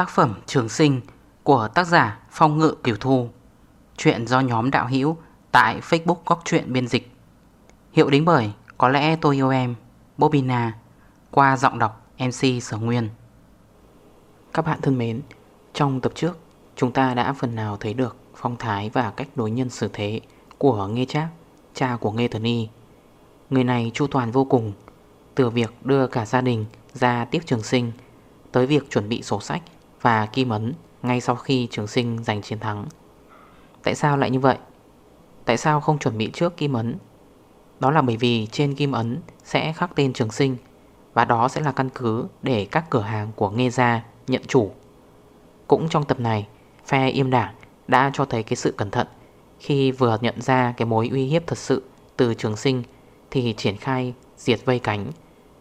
Tác phẩm Trường Sinh của tác giả Phong Ngự Kiều Thu. Chuyện do nhóm đạo hữu tại Facebook Góc Chuyện Biên Dịch. Hiệu đính bởi Có lẽ tôi yêu em Bobina Qua giọng đọc MC Sở Nguyên. Các bạn thân mến Trong tập trước chúng ta đã phần nào thấy được phong thái và cách đối nhân xử thế của Nghê Trác, cha của Nghê Thần Y. Người này chu toàn vô cùng, từ việc đưa cả gia đình ra tiếp trường sinh, tới việc chuẩn bị sổ sách và kim ấn ngay sau khi trường sinh giành chiến thắng. Tại sao lại như vậy? Tại sao không chuẩn bị trước kim ấn? Đó là bởi vì trên kim ấn sẽ khắc tên trường sinh và đó sẽ là căn cứ để các cửa hàng của Nghê Gia nhận chủ. Cũng trong tập này, phe im đảng đã cho thấy cái sự cẩn thận khi vừa nhận ra cái mối uy hiếp thật sự từ trường sinh thì triển khai diệt vây cánh,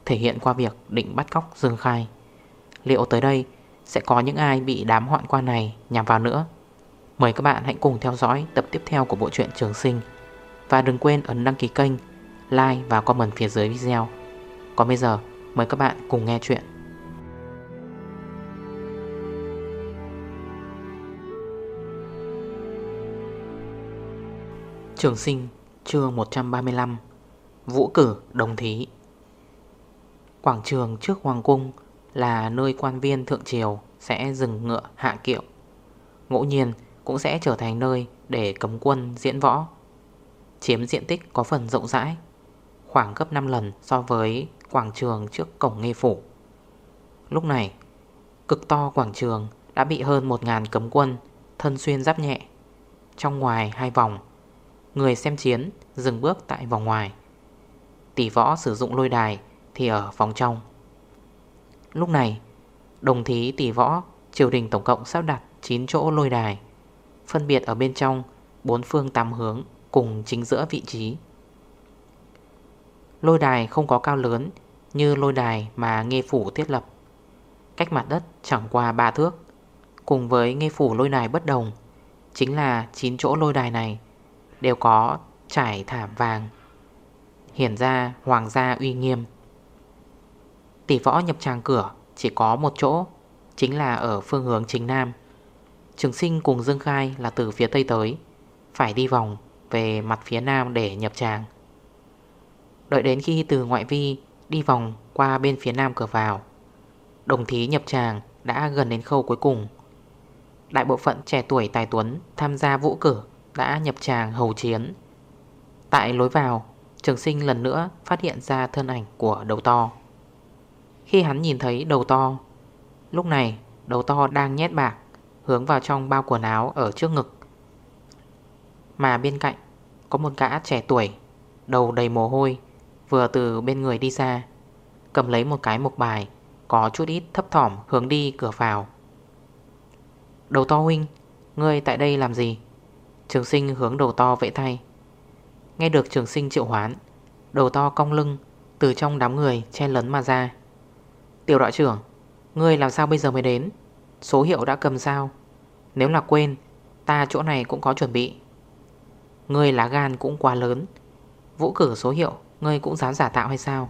thể hiện qua việc định bắt cóc Dương Khai. Liệu tới đây sẽ có những ai bị đám hoạn quan này nhằm vào nữa? Mời các bạn hãy cùng theo dõi tập tiếp theo của bộ truyện Trường Sinh và đừng quên ấn đăng ký kênh, like và comment phía dưới video. Còn bây giờ, mời các bạn cùng nghe chuyện. Trường sinh chương 135 Vũ cử đồng thí Quảng trường trước Hoàng Cung là nơi quan viên thượng triều sẽ dừng ngựa hạ kiệu. Ngẫu nhiên cũng sẽ trở thành nơi để cấm quân diễn võ. Chiếm diện tích có phần rộng rãi, Khoảng gấp 5 lần so với quảng trường trước cổng nghe phủ. Lúc này, Cực to quảng trường đã bị hơn 1.000 cấm quân Thân xuyên giáp nhẹ. Trong ngoài hai vòng, Người xem chiến dừng bước tại vòng ngoài. Tỷ võ sử dụng lôi đài Thì ở vòng trong. Lúc này, Đồng thí, tỷ võ, Triều đình tổng cộng sắp đặt 9 chỗ lôi đài, Phân biệt ở bên trong Bốn phương tám hướng Cùng chính giữa vị trí. Lôi đài không có cao lớn Như lôi đài mà nghe phủ thiết lập. Cách mặt đất chẳng qua 3 thước. Cùng với nghe phủ lôi đài bất đồng, Chính là 9 chỗ lôi đài này Đều có trải thảm vàng Hiển ra, hoàng gia uy nghiêm. Tỷ võ nhập tràng cửa, Chỉ có một chỗ, Chính là ở phương hướng chính nam. Trường sinh cùng Dương Khai là từ phía tây tới, Phải đi vòng Về mặt phía nam để nhập tràng. Đợi đến khi từ ngoại vi Đi vòng qua bên phía nam cửa vào, Đồng thí nhập tràng Đã gần đến khâu cuối cùng. Đại bộ phận trẻ tuổi tài tuấn Tham gia vũ cử đã nhập tràng hầu chiến. Tại lối vào, Trường sinh lần nữa phát hiện ra thân ảnh của đầu to. Khi hắn nhìn thấy đầu to. Lúc này, đầu to đang nhét bạc, Hướng vào trong bao quần áo ở trước ngực. Mà bên cạnh, Có một gã trẻ tuổi, Đầu đầy mồ hôi, Vừa từ bên người đi ra Cầm lấy một cái mộc bài, Có chút ít thấp thỏm hướng đi cửa vào. Đầu to huynh, Ngươi tại đây làm gì? Trường sinh hướng đầu to vẫy tay. Nghe được trường sinh triệu hoán, Đầu to cong lưng, Từ trong đám người che lấn mà ra. Tiểu đội trưởng Ngươi làm sao bây giờ mới đến? Số hiệu đã cầm sao? Nếu là quên, Ta chỗ này cũng có chuẩn bị. Ngươi lá gan cũng quá lớn. Vũ cử số hiệu, Ngươi cũng dám giả tạo hay sao?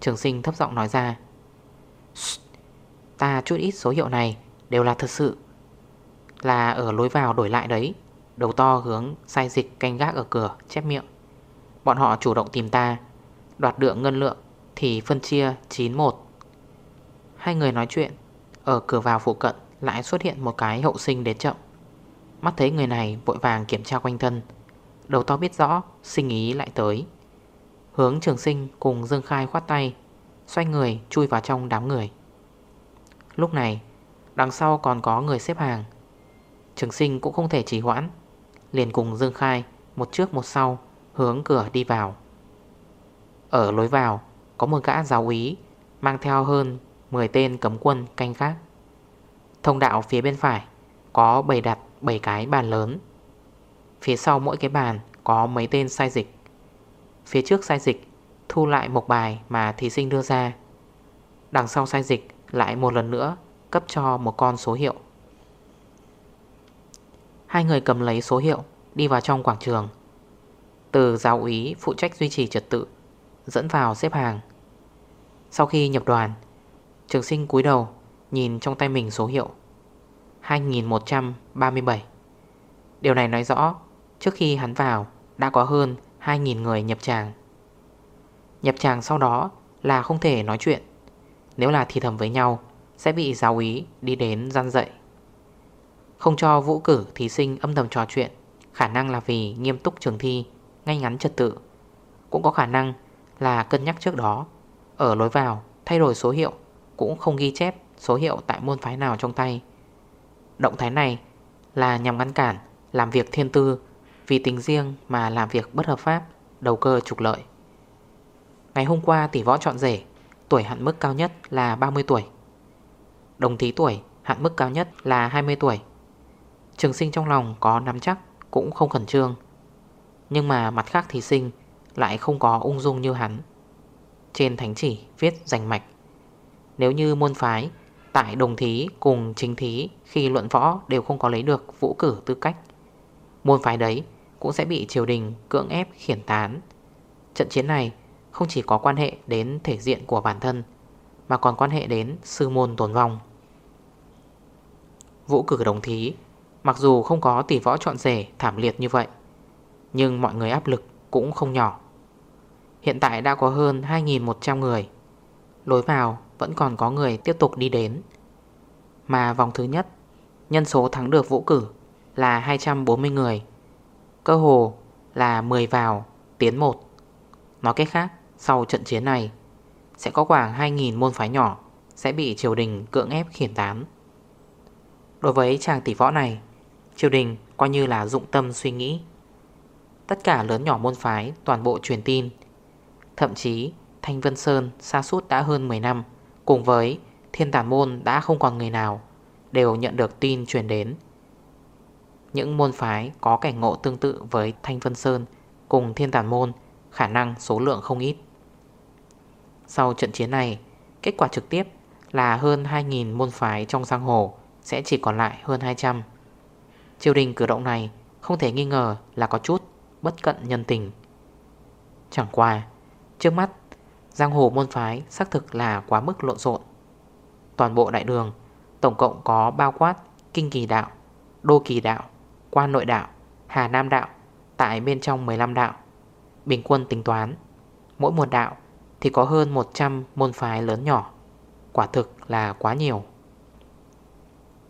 Trường sinh thấp giọng nói ra. Ta chút ít số hiệu này Đều là thật sự. Là ở lối vào đổi lại đấy. Đầu to hướng sai dịch canh gác ở cửa, chép miệng. Bọn họ chủ động tìm ta. Đoạt được ngân lượng Thì phân chia 9-1 Hai người nói chuyện. Ở cửa vào phụ cận, lại xuất hiện một cái hậu sinh đến chậm. Mắt thấy người này vội vàng kiểm tra quanh thân. Đầu to biết rõ, Sinh ý lại tới. Hướng trường sinh cùng Dương Khai khoát tay, Xoay người chui vào trong đám người. Lúc này, Đằng sau còn có người xếp hàng. Trường sinh cũng không thể trì hoãn, Liền cùng Dương Khai Một trước một sau hướng cửa đi vào. Ở lối vào, Có một gã giáo úy Mang theo hơn 10 tên cấm quân canh khác Thông đạo phía bên phải Có bày đặt 7 cái bàn lớn. Phía sau mỗi cái bàn Có mấy tên sai dịch. Phía trước sai dịch Thu lại một bài mà thí sinh đưa ra. Đằng sau sai dịch Lại một lần nữa cấp cho một con số hiệu. Hai người cầm lấy số hiệu Đi vào trong quảng trường. Từ giáo úy phụ trách duy trì trật tự Dẫn vào xếp hàng. Sau khi nhập đoàn Trường sinh cúi đầu, Nhìn trong tay mình số hiệu. 2137 Điều này nói rõ, Trước khi hắn vào, Đã có hơn 2.000 người nhập tràng. Nhập tràng sau đó Là không thể nói chuyện. Nếu là thì thầm với nhau, Sẽ bị giáo ý đi đến gian dậy. Không cho vũ cử thí sinh âm thầm trò chuyện, Khả năng là vì nghiêm túc trường thi, Ngay ngắn trật tự. Cũng có khả năng là cân nhắc trước đó. Ở lối vào, thay đổi số hiệu. Cũng không ghi chép số hiệu tại môn phái nào trong tay Động thái này là nhằm ngăn cản làm việc thiên tư vì tính riêng mà làm việc bất hợp pháp, đầu cơ trục lợi. Ngày hôm qua tỷ võ chọn rể, tuổi hạn mức cao nhất là 30 tuổi. Đồng thí tuổi hạn mức cao nhất là 20 tuổi. Trường sinh trong lòng có nắm chắc cũng không khẩn trương. Nhưng mà mặt khác thí sinh lại không có ung dung như hắn. Trên thánh chỉ viết rành mạch. Nếu như môn phái, Tại đồng thí cùng chính thí khi luận võ đều không có lấy được vũ cử tư cách. Môn phái đấy cũng sẽ bị triều đình cưỡng ép khiển tán. Trận chiến này không chỉ có quan hệ đến thể diện của bản thân, Mà còn quan hệ đến sư môn tồn vong. Vũ cử đồng thí, Mặc dù không có tỷ võ trọn rể thảm liệt như vậy, Nhưng mọi người áp lực cũng không nhỏ. Hiện tại đã có hơn 2.100 người. Lối vào vẫn còn có người tiếp tục đi đến. Mà vòng thứ nhất, Nhân số thắng được vũ cử là 240 người, Cơ hồ là 10 vào tiến 1 Nói cách khác, Sau trận chiến này, Sẽ có khoảng 2.000 môn phái nhỏ Sẽ bị triều đình cưỡng ép khiển tán. Đối với chàng tỷ võ này, Triều đình coi như là dụng tâm suy nghĩ. Tất cả lớn nhỏ môn phái Toàn bộ truyền tin, Thậm chí Thanh Vân Sơn xa suốt đã hơn 10 năm. Cùng với, thiên tản môn đã không còn người nào Đều nhận được tin truyền đến. Những môn phái có cảnh ngộ tương tự với Thanh Vân Sơn Cùng thiên tản môn Khả năng số lượng không ít. Sau trận chiến này, Kết quả trực tiếp là hơn 2.000 môn phái trong giang hồ Sẽ chỉ còn lại hơn 200 Triều đình cử động này Không thể nghi ngờ là có chút Bất cận nhân tình. Chẳng qua, Trước mắt Giang hồ môn phái xác thực là quá mức lộn xộn. Toàn bộ đại đường Tổng cộng có bao quát Kinh kỳ đạo, Đô kỳ đạo, Quan nội đạo, Hà Nam đạo Tại bên trong 15 đạo Bình quân tính toán Mỗi một đạo thì có hơn 100 môn phái lớn nhỏ Quả thực là quá nhiều.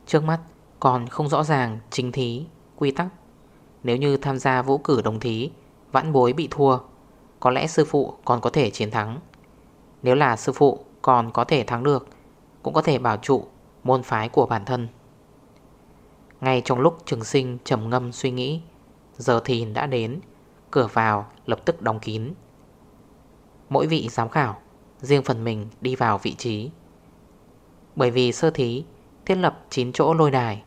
Trước mắt còn không rõ ràng chính thí, quy tắc. Nếu như tham gia vũ cử đồng thí Vãn bối bị thua Có lẽ sư phụ còn có thể chiến thắng nếu là sư phụ còn có thể thắng được Cũng có thể bảo trụ môn phái của bản thân. Ngay trong lúc trường sinh trầm ngâm suy nghĩ Giờ thì đã đến Cửa vào lập tức đóng kín. Mỗi vị giám khảo Riêng phần mình đi vào vị trí. Bởi vì sơ thí Thiết lập 9 chỗ lôi đài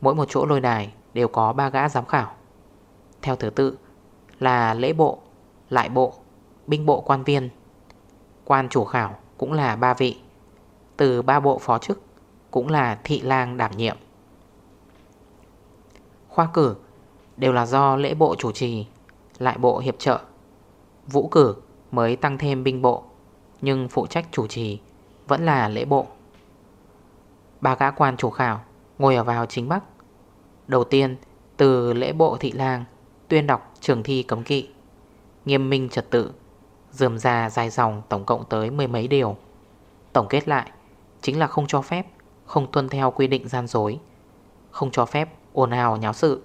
Mỗi một chỗ lôi đài đều có 3 gã giám khảo. Theo thứ tự là lễ bộ, lại bộ, binh bộ quan viên. Quan chủ khảo cũng là ba vị. Từ ba bộ phó chức Cũng là thị lang đảm nhiệm. Khoa cử đều là do lễ bộ chủ trì, Lại bộ hiệp trợ. Vũ cử mới tăng thêm binh bộ, Nhưng phụ trách chủ trì Vẫn là lễ bộ. Ba gã quan chủ khảo Ngồi ở vào chính bắc. Đầu tiên, từ lễ bộ thị lang, Tuyên đọc trường thi cấm kỵ, Nghiêm minh trật tự. Dườm ra dài dòng tổng cộng tới mười mấy điều. Tổng kết lại, Chính là không cho phép, Không tuân theo quy định gian dối. Không cho phép ồn ào nháo sự.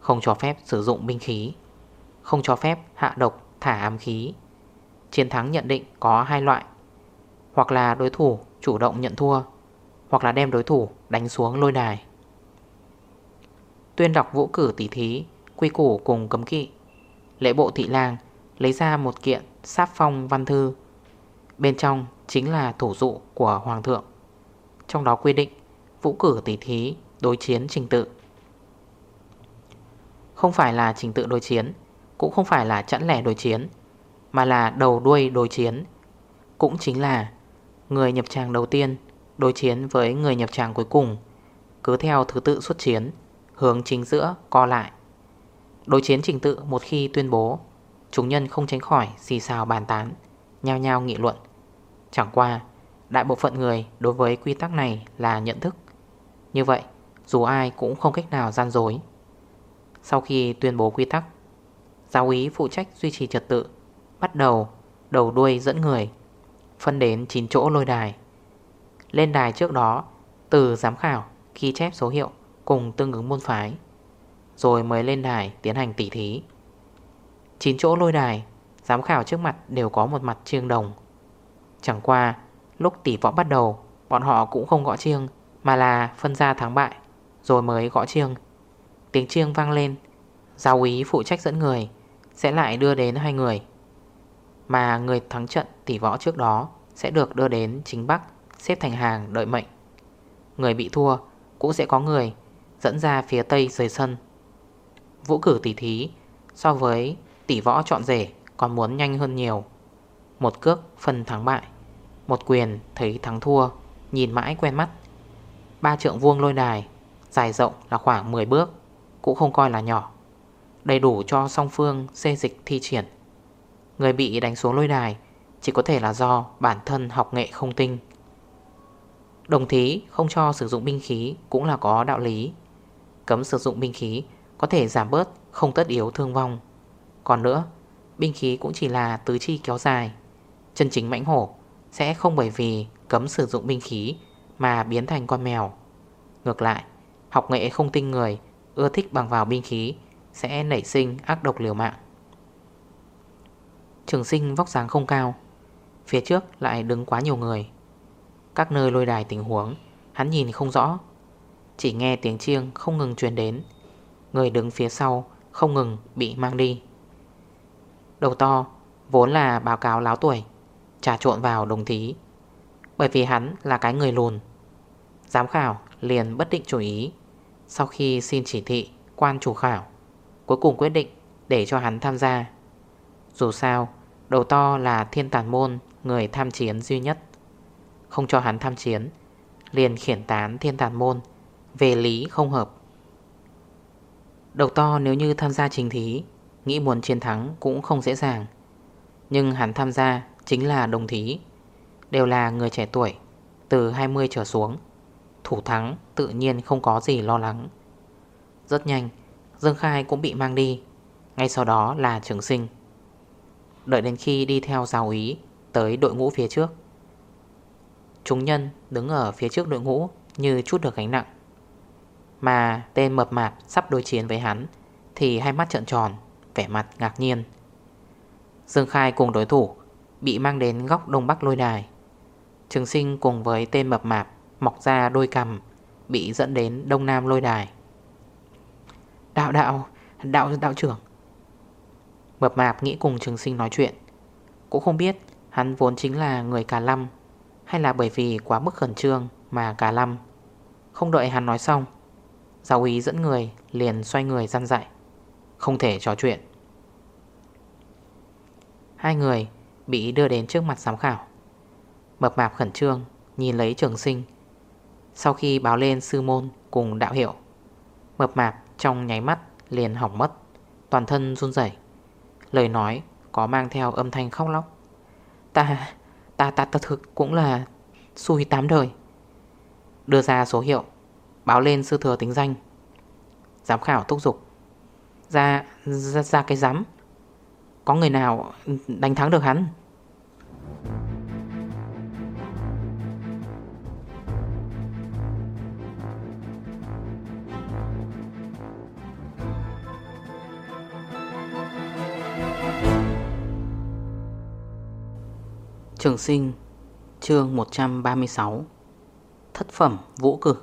Không cho phép sử dụng binh khí. Không cho phép hạ độc, thả ám khí. Chiến thắng nhận định có hai loại. Hoặc là đối thủ chủ động nhận thua, Hoặc là đem đối thủ đánh xuống lôi đài. Tuyên đọc vũ cử tỷ thí, Quy củ cùng cấm kỵ, Lễ bộ thị lang Lấy ra một kiện sáp phong văn thư. Bên trong chính là thủ dụ của Hoàng thượng. Trong đó quy định Vũ cử tỷ thí, đối chiến trình tự. Không phải là trình tự đối chiến, Cũng không phải là chẵn lẻ đối chiến, Mà là đầu đuôi đối chiến. Cũng chính là Người nhập tràng đầu tiên Đối chiến với người nhập tràng cuối cùng, Cứ theo thứ tự xuất chiến, Hướng chính giữa co lại. Đối chiến trình tự một khi tuyên bố Chúng nhân không tránh khỏi xì xào bàn tán, Nhao nhao nghị luận. Chẳng qua, Đại bộ phận người đối với quy tắc này là nhận thức. Như vậy, Dù ai cũng không cách nào gian dối. Sau khi tuyên bố quy tắc, Giáo ý phụ trách duy trì trật tự, Bắt đầu đầu đuôi dẫn người, Phân đến 9 chỗ lôi đài. Lên đài trước đó, Từ giám khảo, ghi chép số hiệu Cùng tương ứng môn phái, Rồi mới lên đài tiến hành tỉ thí. 9 chỗ lôi đài, Giám khảo trước mặt đều có một mặt chiêng đồng. Chẳng qua, Lúc tỷ võ bắt đầu, Bọn họ cũng không gõ chiêng, Mà là phân ra thắng bại, Rồi mới gõ chiêng. Tiếng chiêng vang lên, Giáo ý phụ trách dẫn người, Sẽ lại đưa đến hai người. Mà người thắng trận tỷ võ trước đó Sẽ được đưa đến chính Bắc, Xếp thành hàng đợi mệnh. Người bị thua, cũng sẽ có người Dẫn ra phía Tây rời sân. Vũ cử tỷ thí So với tỷ võ chọn rể, Còn muốn nhanh hơn nhiều. Một cước phân thắng bại. Một quyền, thấy thắng thua, Nhìn mãi quen mắt. Ba trượng vuông lôi đài, Dài rộng là khoảng 10 bước, Cũng không coi là nhỏ. Đầy đủ cho song phương xê dịch thi triển. Người bị đánh xuống lôi đài, Chỉ có thể là do bản thân học nghệ không tinh. Đồng thí, không cho sử dụng binh khí Cũng là có đạo lý. Cấm sử dụng binh khí Có thể giảm bớt không tất yếu thương vong. Còn nữa, Binh khí cũng chỉ là tứ chi kéo dài. Chân chính mãnh hổ Sẽ không bởi vì cấm sử dụng binh khí Mà biến thành con mèo. Ngược lại, Học nghệ không tinh người, Ưa thích bằng vào binh khí, Sẽ nảy sinh ác độc liều mạng. Trường sinh vóc dáng không cao, Phía trước lại đứng quá nhiều người. Các nơi lôi đài tình huống, Hắn nhìn không rõ. Chỉ nghe tiếng chiêng không ngừng truyền đến. Người đứng phía sau không ngừng bị mang đi. Đầu to, Vốn là báo cáo láo tuổi, Trà trộn vào đồng thí. Bởi vì hắn là cái người lùn. Giám khảo liền bất định chủ ý. Sau khi xin chỉ thị, quan chủ khảo, Cuối cùng quyết định để cho hắn tham gia. Dù sao, Đầu to là thiên tàn môn, Người tham chiến duy nhất. Không cho hắn tham chiến, Liền khiển tán thiên tàn môn, Về lý không hợp. Đầu to nếu như tham gia trình thí Nghĩ muốn chiến thắng cũng không dễ dàng. Nhưng hắn tham gia chính là đồng thí, Đều là người trẻ tuổi, Từ 20 trở xuống. Thủ thắng tự nhiên không có gì lo lắng. Rất nhanh, Dương Khai cũng bị mang đi, Ngay sau đó là trường sinh. Đợi đến khi đi theo giáo ý Tới đội ngũ phía trước. Chúng nhân đứng ở phía trước đội ngũ Như chút được gánh nặng. Mà tên mập mạp sắp đối chiến với hắn Thì hai mắt trợn tròn. Vẻ mặt ngạc nhiên. Dương Khai cùng đối thủ Bị mang đến góc đông bắc lôi đài. Trường sinh cùng với tên mập mạp Mọc ra đôi cầm Bị dẫn đến đông nam lôi đài. Đạo đạo Đạo đạo trưởng. Mập mạp nghĩ cùng trường sinh nói chuyện. Cũng không biết hắn vốn chính là người cả lâm Hay là bởi vì quá mức khẩn trương Mà cả lâm. Không đợi hắn nói xong, Giáo ý dẫn người liền xoay người gian dạy. Không thể trò chuyện. Hai người bị đưa đến trước mặt giám khảo. Mập mạp khẩn trương Nhìn lấy trường sinh. Sau khi báo lên sư môn cùng đạo hiệu Mập mạp trong nháy mắt liền hỏng mất Toàn thân run rẩy. Lời nói có mang theo âm thanh khóc lóc. Ta, ta, ta, ta thực cũng là xui tám đời. Đưa ra số hiệu Báo lên sư thừa tính danh. Giám khảo thúc giục. Ra, ra, ra cái rắm. Có người nào đánh thắng được hắn? Trường sinh chương 136 Thất phẩm vũ cử.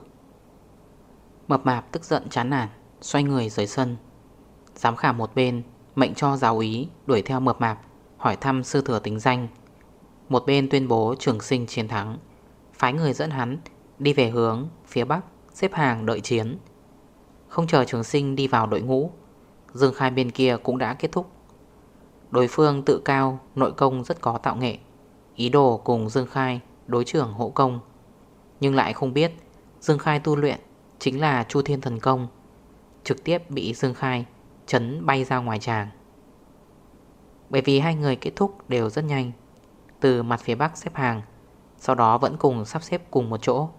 Mập mạp tức giận chán nản Xoay người rời sân. Giám khảo một bên, Mệnh cho giáo ý đuổi theo mập mạp, Hỏi thăm sư thừa tính danh. Một bên tuyên bố trường sinh chiến thắng. Phái người dẫn hắn Đi về hướng phía bắc, Xếp hàng đợi chiến. Không chờ trường sinh đi vào đội ngũ, Dương khai bên kia cũng đã kết thúc. Đối phương tự cao, Nội công rất có tạo nghệ. Ý đồ cùng Dương Khai đối trưởng hộ công. Nhưng lại không biết, Dương Khai tu luyện chính là Chu Thiên Thần Công, Trực tiếp bị Dương Khai chấn bay ra ngoài tràng. Bởi vì hai người kết thúc đều rất nhanh, Từ mặt phía bắc xếp hàng, Sau đó vẫn cùng sắp xếp cùng một chỗ.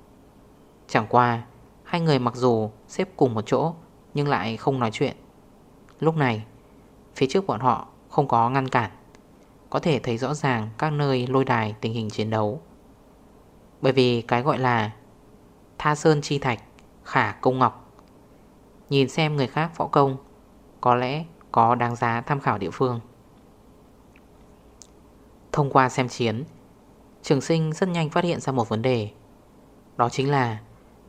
Chẳng qua, Hai người mặc dù xếp cùng một chỗ, Nhưng lại không nói chuyện. Lúc này, Phía trước bọn họ không có ngăn cản, Có thể thấy rõ ràng các nơi lôi đài tình hình chiến đấu. Bởi vì cái gọi là Tha Sơn Chi Thạch, Khả Công Ngọc. Nhìn xem người khác võ công có lẽ có đáng giá tham khảo địa phương. Thông qua xem chiến, Trường sinh rất nhanh phát hiện ra một vấn đề. Đó chính là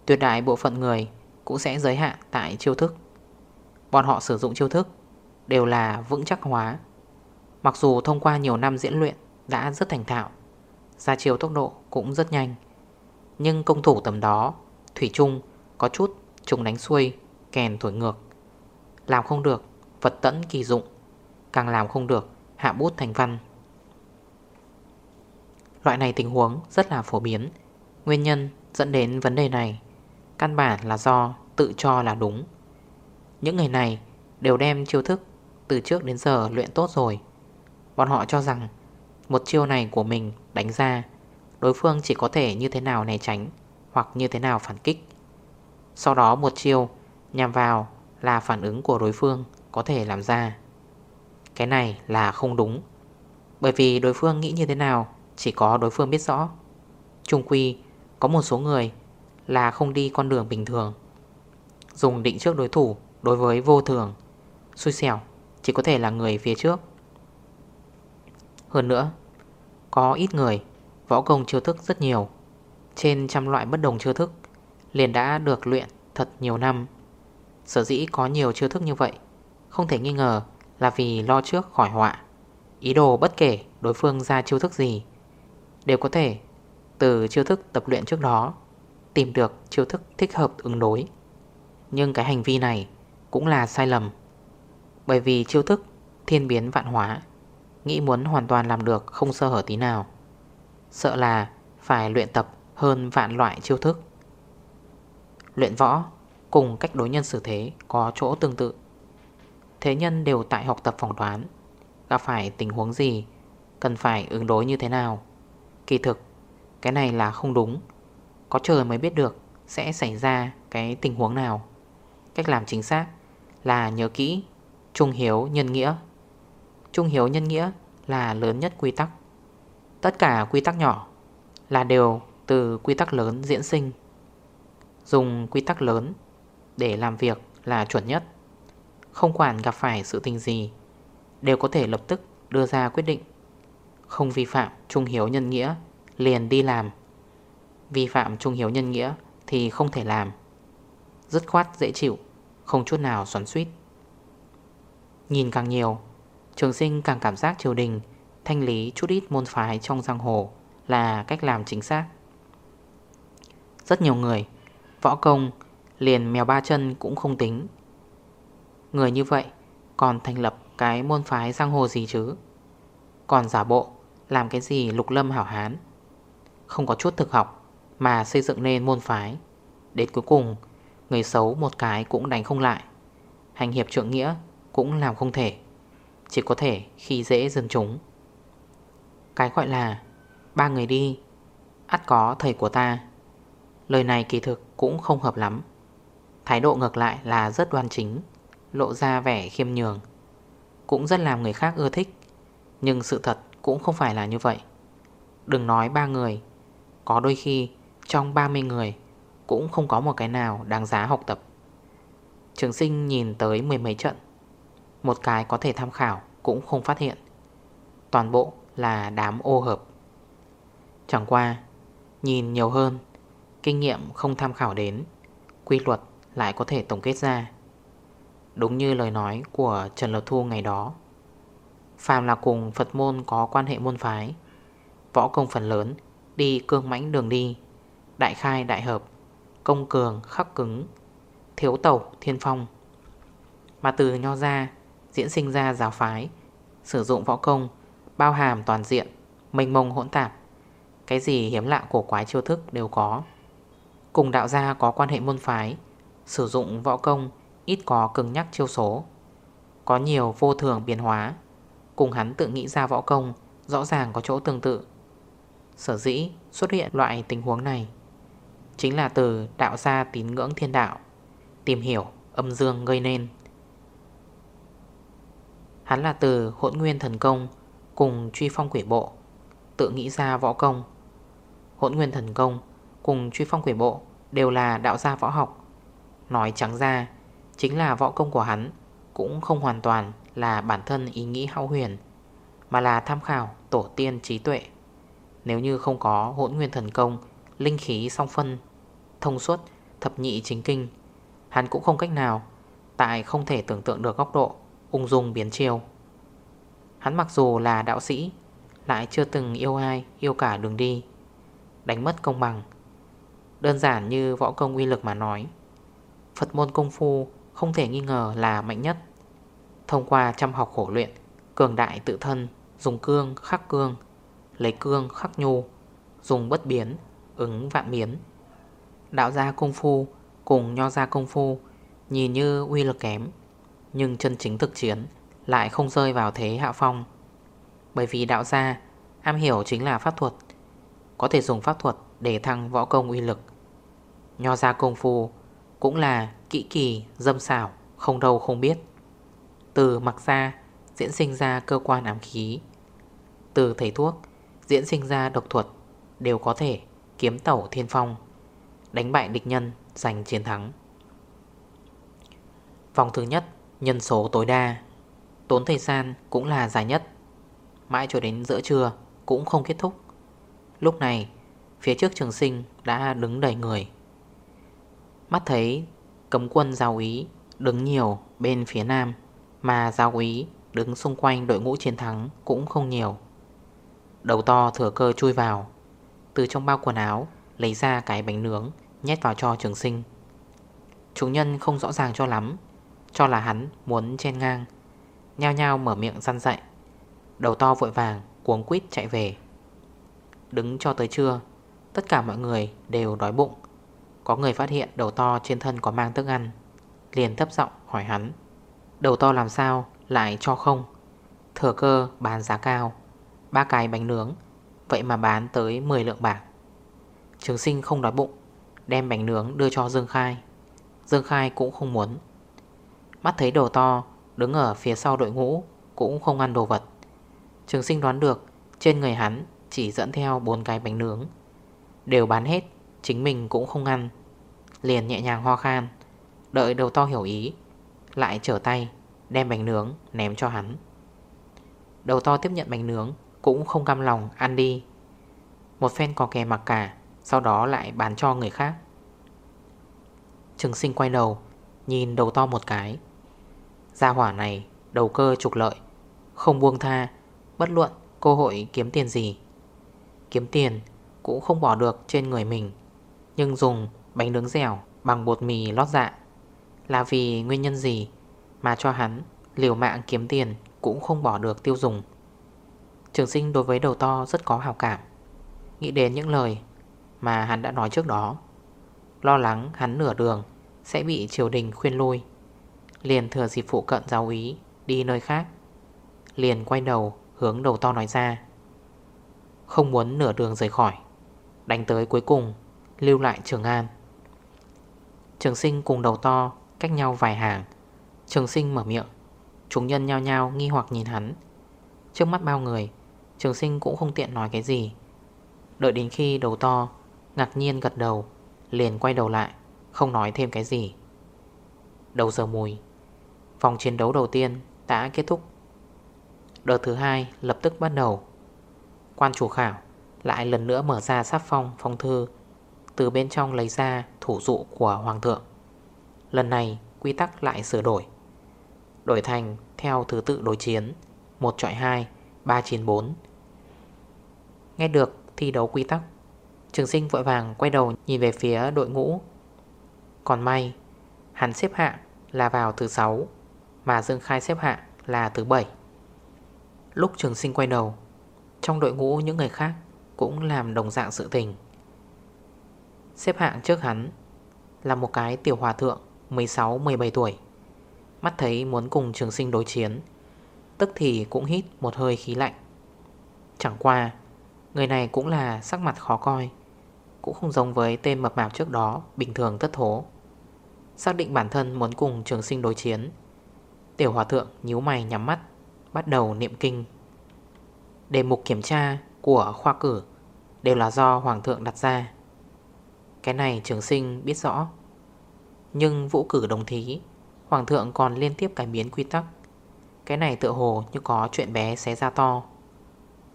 Tuyệt đại bộ phận người Cũng sẽ giới hạn tại chiêu thức. Bọn họ sử dụng chiêu thức Đều là vững chắc hóa. Mặc dù thông qua nhiều năm diễn luyện Đã rất thành thạo, Ra chiều tốc độ cũng rất nhanh, Nhưng công thủ tầm đó, Thủy chung có chút trùng đánh xuôi, Kèn thổi ngược. Làm không được vật tẫn kỳ dụng. Càng làm không được, hạ bút thành văn. Loại này tình huống rất là phổ biến. Nguyên nhân dẫn đến vấn đề này Căn bản là do tự cho là đúng. Những người này đều đem chiêu thức từ trước đến giờ luyện tốt rồi. Bọn họ cho rằng Một chiêu này của mình đánh ra, Đối phương chỉ có thể như thế nào né tránh Hoặc như thế nào phản kích. Sau đó một chiêu Nhằm vào là phản ứng của đối phương Có thể làm ra. Cái này là không đúng, Bởi vì đối phương nghĩ như thế nào Chỉ có đối phương biết rõ. Trung quy có một số người Là không đi con đường bình thường, Dùng định trước đối thủ Đối với vô thường, Xui xẻo, chỉ có thể là người phía trước. Hơn nữa, Có ít người, Võ công chiêu thức rất nhiều, Trên trăm loại bất đồng chiêu thức, Liền đã được luyện thật nhiều năm. Sở dĩ có nhiều chiêu thức như vậy, Không thể nghi ngờ là vì lo trước khỏi họa. Ý đồ bất kể đối phương ra chiêu thức gì, Đều có thể từ chiêu thức tập luyện trước đó Tìm được chiêu thức thích hợp ứng đối. Nhưng cái hành vi này cũng là sai lầm, bởi vì chiêu thức thiên biến vạn hóa, Nghĩ muốn hoàn toàn làm được không sơ hở tí nào, Sợ là phải luyện tập hơn vạn loại chiêu thức. Luyện võ cùng cách đối nhân xử thế có chỗ tương tự. Thế nhân đều tại học tập phỏng đoán, Gặp phải tình huống gì, Cần phải ứng đối như thế nào? Kỳ thực, Cái này là không đúng. Có trời mới biết được Sẽ xảy ra cái tình huống nào. Cách làm chính xác là nhớ kỹ Trung hiếu nhân nghĩa. Trung hiếu nhân nghĩa là lớn nhất quy tắc. Tất cả quy tắc nhỏ là đều từ quy tắc lớn diễn sinh. Dùng quy tắc lớn để làm việc là chuẩn nhất. Không quản gặp phải sự tình gì, Đều có thể lập tức đưa ra quyết định. Không vi phạm trung hiếu nhân nghĩa, Liền đi làm. Vi phạm trung hiếu nhân nghĩa Thì không thể làm. Dứt khoát dễ chịu, Không chút nào xoắn suýt Nhìn càng nhiều, Trường sinh càng cảm giác triều đình Thanh lý chút ít môn phái trong giang hồ Là cách làm chính xác. Rất nhiều người, Võ công liền mèo ba chân cũng không tính. Người như vậy Còn thành lập cái môn phái giang hồ gì chứ? Còn giả bộ, Làm cái gì lục lâm hảo hán? Không có chút thực học Mà xây dựng nên môn phái. Đến cuối cùng, Người xấu một cái cũng đánh không lại. Hành hiệp trượng nghĩa cũng làm không thể. Chỉ có thể khi dễ dân chúng. Cái gọi là, Ba người đi, ắt có thầy của ta. Lời này kỳ thực cũng không hợp lắm. Thái độ ngược lại là rất đoan chính, Lộ ra vẻ khiêm nhường. Cũng rất làm người khác ưa thích, Nhưng sự thật cũng không phải là như vậy. Đừng nói ba người, Có đôi khi trong 30 người Cũng không có một cái nào đáng giá học tập. Trường sinh nhìn tới mười mấy trận, một cái có thể tham khảo cũng không phát hiện. Toàn bộ là đám ô hợp. Chẳng qua, Nhìn nhiều hơn, Kinh nghiệm không tham khảo đến Quy luật lại có thể tổng kết ra. Đúng như lời nói của Trần Lộc Thu ngày đó Phàm là cùng Phật môn có quan hệ môn phái, Võ công phần lớn, Đi cương mãnh đường đi, Đại khai đại hợp, Công cường khắc cứng, Thiếu tẩu thiên phong. Mà từ nho ra diễn sinh ra giáo phái, Sử dụng võ công, Bao hàm toàn diện, Mênh mông hỗn tạp, Cái gì hiếm lạ của quái chiêu thức đều có. Cùng đạo gia có quan hệ môn phái Sử dụng võ công Ít có cứng nhắc chiêu số, Có nhiều vô thường biến hóa. Cùng hắn tự nghĩ ra võ công, Rõ ràng có chỗ tương tự. Sở dĩ xuất hiện loại tình huống này Chính là từ đạo gia tín ngưỡng thiên đạo, Tìm hiểu âm dương gây nên. Hắn là từ hỗn nguyên thần công Cùng truy phong quỷ bộ, Tự nghĩ ra võ công. Hỗn nguyên thần công Cùng truy phong quỷ bộ Đều là đạo gia võ học. Nói trắng ra, Chính là võ công của hắn Cũng không hoàn toàn là bản thân ý nghĩ hao huyền, Mà là tham khảo tổ tiên trí tuệ. Nếu như không có hỗn nguyên thần công, Linh khí song phân, Thông suốt, thập nhị chính kinh, Hắn cũng không cách nào, Tại không thể tưởng tượng được góc độ, Ung dung biến chiêu. Hắn mặc dù là đạo sĩ, Lại chưa từng yêu ai, Yêu cả đường đi, Đánh mất công bằng. Đơn giản như võ công uy lực mà nói Phật môn công phu Không thể nghi ngờ là mạnh nhất. Thông qua chăm học khổ luyện, Cường đại tự thân, Dùng cương khắc cương, Lấy cương khắc nhu, Dùng bất biến, Ứng vạn biến. Đạo gia công phu cùng nho gia công phu Nhìn như uy lực kém, Nhưng chân chính thực chiến Lại không rơi vào thế hạ phong. Bởi vì đạo gia Am hiểu chính là pháp thuật, Có thể dùng pháp thuật để thăng võ công uy lực. Nho gia công phu cũng là kỹ kỳ, dâm xảo, Không đâu không biết. Từ mặc ra diễn sinh ra cơ quan ám khí. Từ thầy thuốc, diễn sinh ra độc thuật, Đều có thể kiếm tẩu thiên phong, Đánh bại địch nhân, giành chiến thắng. Vòng thứ nhất, Nhân số tối đa. Tốn thời gian cũng là dài nhất. Mãi cho đến giữa trưa Cũng không kết thúc. Lúc này, Phía trước trường sinh đã đứng đầy người. Mắt thấy cấm quân giáo ý Đứng nhiều bên phía nam, Mà giáo ý đứng xung quanh đội ngũ chiến thắng Cũng không nhiều. Đầu to thừa cơ chui vào, Từ trong bao quần áo Lấy ra cái bánh nướng, Nhét vào cho trường sinh. Chúng nhân không rõ ràng cho lắm, Cho là hắn muốn chen ngang, Nhao nhao mở miệng răn dậy Đầu to vội vàng cuống quýt chạy về. Đứng cho tới trưa, Tất cả mọi người đều đói bụng. Có người phát hiện đầu to trên thân có mang thức ăn. Liền thấp giọng hỏi hắn, Đầu to làm sao? Lại cho không? Thừa cơ bán giá cao. Ba cái bánh nướng. Vậy mà bán tới 10 lượng bạc. Trường sinh không đói bụng, Đem bánh nướng đưa cho Dương Khai. Dương Khai cũng không muốn. Mắt thấy đầu to Đứng ở phía sau đội ngũ Cũng không ăn đồ vật. Trường sinh đoán được, Trên người hắn chỉ dẫn theo bốn cái bánh nướng. Đều bán hết. Chính mình cũng không ăn. Liền nhẹ nhàng ho khan, Đợi đầu to hiểu ý, Lại trở tay, Đem bánh nướng ném cho hắn. Đầu to tiếp nhận bánh nướng, Cũng không cam lòng, ăn đi. Một phen có kè mặc cả, Sau đó lại bán cho người khác. Trường sinh quay đầu, Nhìn đầu to một cái. Gia hỏa này, đầu cơ trục lợi, Không buông tha, Bất luận cơ hội kiếm tiền gì. Kiếm tiền cũng không bỏ được trên người mình. Nhưng dùng bánh nướng dẻo Bằng bột mì lót dạ. Là vì nguyên nhân gì Mà cho hắn liều mạng kiếm tiền Cũng không bỏ được tiêu dùng? Trường sinh đối với đầu to rất có hào cảm. Nghĩ đến những lời Mà hắn đã nói trước đó, Lo lắng hắn nửa đường Sẽ bị triều đình khuyên lui. Liền thừa dịp phụ cận giáo ý Đi nơi khác, Liền quay đầu hướng đầu to nói ra. Không muốn nửa đường rời khỏi, Đánh tới cuối cùng Lưu lại Trường An. Trường sinh cùng đầu to, Cách nhau vài hàng. Trường sinh mở miệng. Chúng nhân nhao nhao nghi hoặc nhìn hắn. Trước mắt bao người, Trường sinh cũng không tiện nói cái gì. Đợi đến khi đầu to, Ngạc nhiên gật đầu, Liền quay đầu lại, Không nói thêm cái gì. Đầu giờ mùi, Vòng chiến đấu đầu tiên đã kết thúc. Đợt thứ hai lập tức bắt đầu. Quan chủ khảo lại lần nữa mở ra sát phong phong thư từ bên trong lấy ra thủ dụ của Hoàng thượng. Lần này quy tắc lại sửa đổi. Đổi thành theo thứ tự đối chiến 1 chọi 2, 3 chiến 4 Nghe được thi đấu quy tắc Trường sinh vội vàng quay đầu nhìn về phía đội ngũ. Còn may Hắn xếp hạng là vào thứ 6 Mà Dương Khai xếp hạng là thứ 7 Lúc trường sinh quay đầu Trong đội ngũ những người khác Cũng làm đồng dạng sự tình. Xếp hạng trước hắn Là một cái tiểu hòa thượng 16-17 tuổi. Mắt thấy muốn cùng trường sinh đối chiến, Tức thì cũng hít một hơi khí lạnh. Chẳng qua, Người này cũng là sắc mặt khó coi, Cũng không giống với tên mập mạp trước đó, Bình thường tất thố. Xác định bản thân muốn cùng trường sinh đối chiến, Tiểu hòa thượng nhíu mày nhắm mắt, Bắt đầu niệm kinh. Đề mục kiểm tra của khoa cử Đều là do hoàng thượng đặt ra. Cái này trường sinh biết rõ. Nhưng vũ cử đồng thí, Hoàng thượng còn liên tiếp cải biến quy tắc. Cái này tựa hồ như có chuyện bé xé ra to.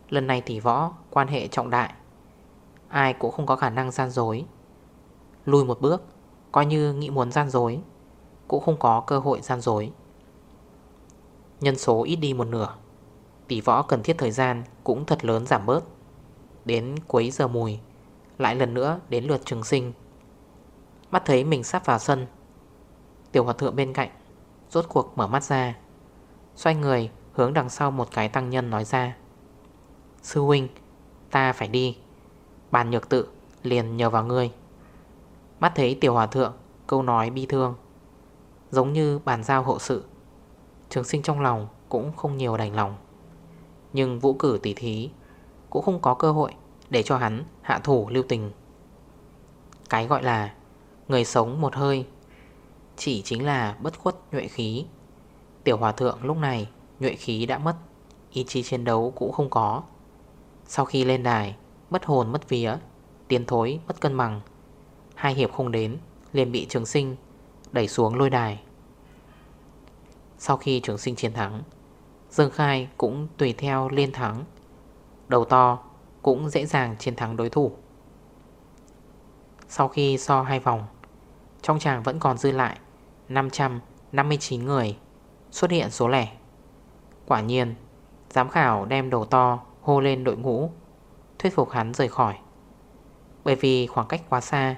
Lần này thì võ, quan hệ trọng đại. Ai cũng không có khả năng gian dối. Lùi một bước, Coi như nghĩ muốn gian dối, Cũng không có cơ hội gian dối. Nhân số ít đi một nửa, Tỷ võ cần thiết thời gian Cũng thật lớn giảm bớt. Đến cuối giờ mùi lại lần nữa đến lượt trường sinh. Mắt thấy mình sắp vào sân, Tiểu hòa thượng bên cạnh Rốt cuộc mở mắt ra, Xoay người hướng đằng sau một cái tăng nhân nói ra, Sư huynh, Ta phải đi, Bàn nhược tự liền nhờ vào ngươi. Mắt thấy tiểu hòa thượng Câu nói bi thương, Giống như bàn giao hộ sự, Trường sinh trong lòng cũng không nhiều đành lòng. Nhưng vũ cử tỷ thí Cũng không có cơ hội để cho hắn hạ thủ lưu tình. Cái gọi là Người sống một hơi Chỉ chính là bất khuất nhuệ khí. Tiểu hòa thượng lúc này Nhuệ khí đã mất, Ý chí chiến đấu cũng không có. Sau khi lên đài Mất hồn mất vía, Tiến thối mất cân bằng, Hai hiệp không đến, liền bị trường sinh Đẩy xuống lôi đài. Sau khi trường sinh chiến thắng, Dương Khai cũng tùy theo liên thắng, Đầu to cũng dễ dàng chiến thắng đối thủ. Sau khi so hai vòng, Trong tràng vẫn còn dư lại 559 người Xuất hiện số lẻ. Quả nhiên, Giám khảo đem đầu to hô lên đội ngũ, Thuyết phục hắn rời khỏi. Bởi vì khoảng cách quá xa,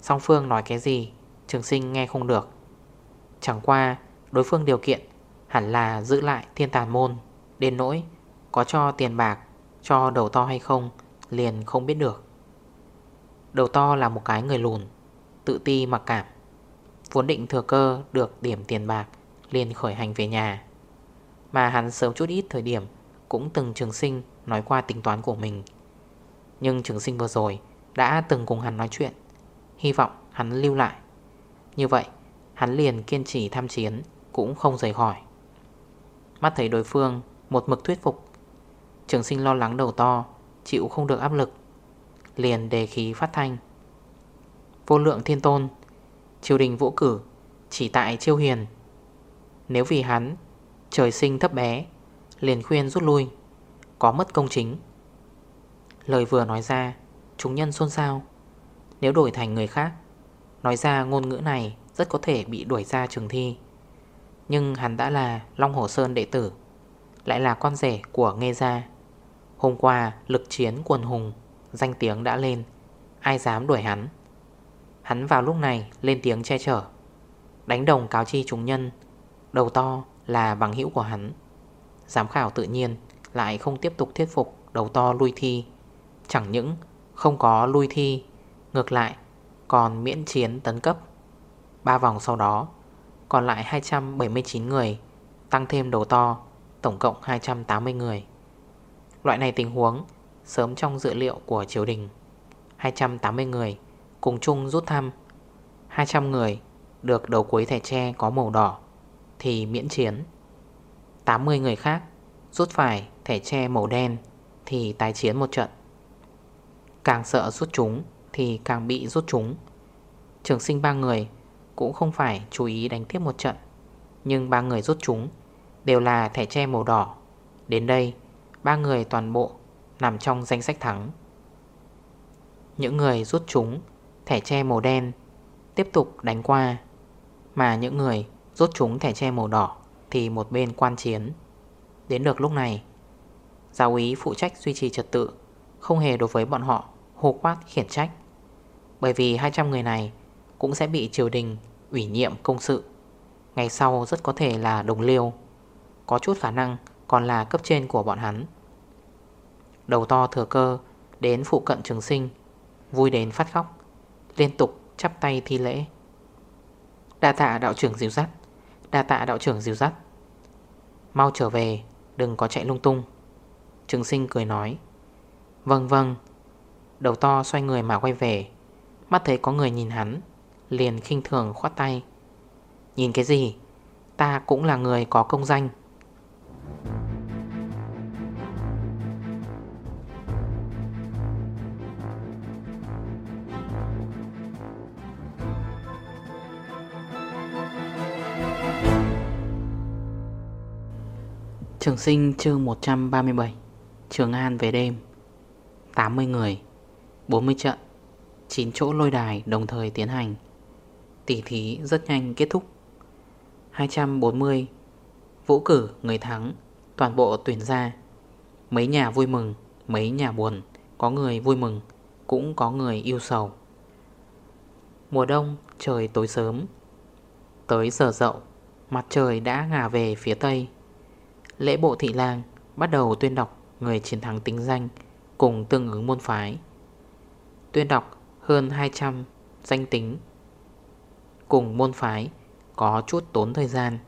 Song Phương nói cái gì, Trường sinh nghe không được. Chẳng qua, đối phương điều kiện Hẳn là giữ lại thiên tàn môn, Đến nỗi có cho tiền bạc cho đầu to hay không, Liền không biết được. Đầu to là một cái người lùn, Tự ti mặc cảm. Vốn định thừa cơ được điểm tiền bạc, Liền khởi hành về nhà. Mà hắn sớm chút ít thời điểm Cũng từng trường sinh nói qua tính toán của mình. Nhưng trường sinh vừa rồi Đã từng cùng hắn nói chuyện, Hy vọng hắn lưu lại. Như vậy, hắn liền kiên trì tham chiến Cũng không rời khỏi. Mắt thấy đối phương một mực thuyết phục Trường sinh lo lắng đầu to, Chịu không được áp lực, Liền đề khí phát thanh. Vô lượng thiên tôn, Triều đình vũ cử, Chỉ tại chiêu hiền. Nếu vì hắn, Trời sinh thấp bé, Liền khuyên rút lui, Có mất công chính. Lời vừa nói ra, Chúng nhân xôn xao. Nếu đổi thành người khác, Nói ra ngôn ngữ này Rất có thể bị đuổi ra trường thi. Nhưng hắn đã là Long Hồ Sơn đệ tử, Lại là con rể của Nghê Gia. Hôm qua, lực chiến quần hùng, Danh tiếng đã lên. Ai dám đuổi hắn? Hắn vào lúc này, lên tiếng che chở. Đánh đồng cáo chi chúng nhân, Đầu to là bằng hữu của hắn. Giám khảo tự nhiên Lại không tiếp tục thuyết phục đầu to lui thi. Chẳng những không có lui thi, Ngược lại còn miễn chiến tấn cấp. Ba vòng sau đó, Còn lại 279 người, Tăng thêm đầu to, Tổng cộng 280 người. Loại này tình huống, Sớm trong dữ liệu của triều đình. 280 người Cùng chung rút thăm. 200 người Được đầu cuối thẻ tre có màu đỏ Thì miễn chiến. 80 người khác Rút phải thẻ tre màu đen Thì tái chiến một trận. Càng sợ rút chúng Thì càng bị rút chúng. Trường sinh ba người Cũng không phải chú ý đánh tiếp một trận, Nhưng ba người rút chúng Đều là thẻ tre màu đỏ. Đến đây Ba người toàn bộ Nằm trong danh sách thắng. Những người rút chúng, Thẻ tre màu đen, Tiếp tục đánh qua. Mà những người rút chúng thẻ tre màu đỏ Thì một bên quan chiến. Đến được lúc này, Giáo ý phụ trách duy trì trật tự, Không hề đối với bọn họ hô quát khiển trách. Bởi vì 200 người này Cũng sẽ bị triều đình ủy nhiệm công sự. Ngày sau rất có thể là đồng liêu. Có chút khả năng còn là cấp trên của bọn hắn. Đầu to thừa cơ, Đến phụ cận trường sinh, Vui đến phát khóc, Liên tục chắp tay thi lễ. Đa tạ đạo trưởng dìu dắt, Đa tạ đạo trưởng dìu dắt. Mau trở về, Đừng có chạy lung tung. Trường sinh cười nói Vâng vâng. Đầu to xoay người mà quay về, Mắt thấy có người nhìn hắn, Liền khinh thường khoát tay. Nhìn cái gì? Ta cũng là người có công danh. Trường sinh chương 137 Trường An về đêm 80 người 40 trận 9 chỗ lôi đài đồng thời tiến hành. Tỷ thí rất nhanh kết thúc. 240 Vũ cử, người thắng, Toàn bộ tuyển ra. Mấy nhà vui mừng, Mấy nhà buồn, Có người vui mừng, Cũng có người yêu sầu. Mùa đông, trời tối sớm. Tới giờ dậu, Mặt trời đã ngả về phía tây. Lễ bộ thị lang Bắt đầu tuyên đọc người chiến thắng tính danh Cùng tương ứng môn phái. Tuyên đọc hơn 200 danh tính Cùng môn phái Có chút tốn thời gian.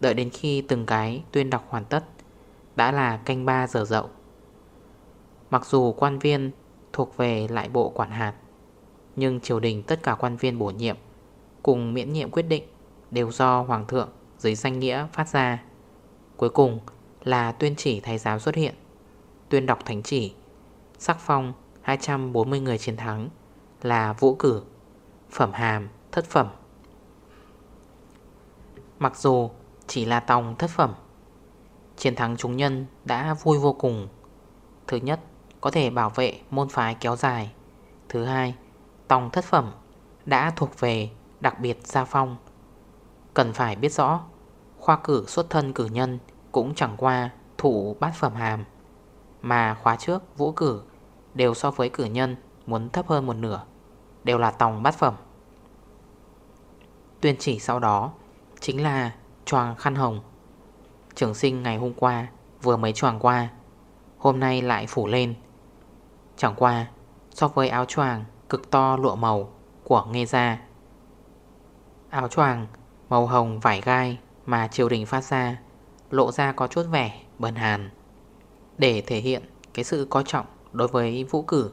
Đợi đến khi từng cái tuyên đọc hoàn tất, Đã là canh 3 giờ dậu. Mặc dù quan viên thuộc về lại bộ quản hạt, Nhưng triều đình tất cả quan viên bổ nhiệm Cùng miễn nhiệm quyết định Đều do Hoàng thượng dưới danh nghĩa phát ra. Cuối cùng là tuyên chỉ thầy giáo xuất hiện, Tuyên đọc thánh chỉ, Sắc phong 240 người chiến thắng Là vũ cử, Phẩm hàm, thất phẩm. Mặc dù chỉ là tòng thất phẩm. Chiến thắng chúng nhân đã vui vô cùng. Thứ nhất, Có thể bảo vệ môn phái kéo dài. Thứ hai, Tòng thất phẩm Đã thuộc về đặc biệt gia phong. Cần phải biết rõ, Khoa cử xuất thân cử nhân Cũng chẳng qua thủ bát phẩm hàm, Mà khóa trước, vũ cử Đều so với cử nhân Muốn thấp hơn một nửa, Đều là tòng bát phẩm. Tuyên chỉ sau đó Chính là choàng khăn hồng. Trường sinh ngày hôm qua, Vừa mới choàng qua, Hôm nay lại phủ lên. Chẳng qua, so với áo choàng Cực to lụa màu của nghe ra Áo choàng Màu hồng vải gai Mà triều đình phát ra Lộ ra có chút vẻ bần hàn, Để thể hiện cái sự coi trọng Đối với vũ cử.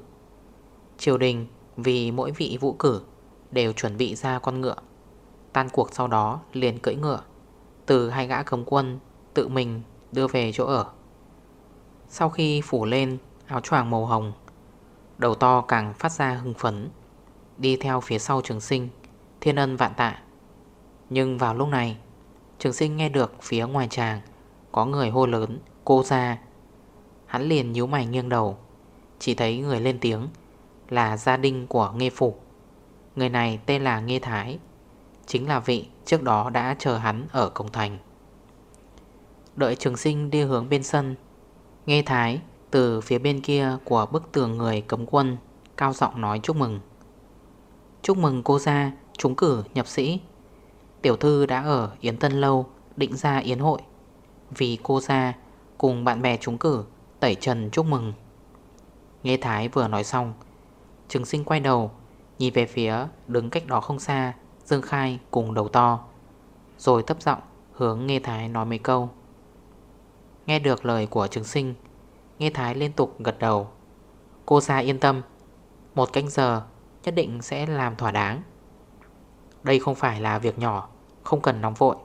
Triều đình vì mỗi vị vũ cử Đều chuẩn bị ra con ngựa, Tan cuộc sau đó liền cưỡi ngựa. Từ hai gã cấm quân Tự mình đưa về chỗ ở. Sau khi phủ lên áo choàng màu hồng, Đầu to càng phát ra hưng phấn, Đi theo phía sau trường sinh, Thiên ân vạn tạ. Nhưng vào lúc này, Trường sinh nghe được phía ngoài chàng Có người hô lớn, Cô ra! Hắn liền nhíu mày nghiêng đầu, Chỉ thấy người lên tiếng Là gia đình của Nghê Phủ Người này tên là Nghê Thái, Chính là vị trước đó đã chờ hắn ở cổng thành. Đợi trường sinh đi hướng bên sân, Nghe Thái từ phía bên kia của bức tường người cấm quân Cao giọng nói chúc mừng. Chúc mừng cô ra trúng cử nhập sĩ. Tiểu thư đã ở Yến Tân Lâu, định ra yến hội. Vì cô ra cùng bạn bè trúng cử, tẩy trần chúc mừng. Nghe Thái vừa nói xong, Trường sinh quay đầu, Nhìn về phía đứng cách đó không xa Dương Khai cùng đầu to, Rồi thấp giọng hướng Nghe Thái nói mấy câu. Nghe được lời của trường sinh, Nghe Thái liên tục gật đầu. Cô ra yên tâm, Một canh giờ nhất định sẽ làm thỏa đáng. Đây không phải là việc nhỏ, Không cần nóng vội.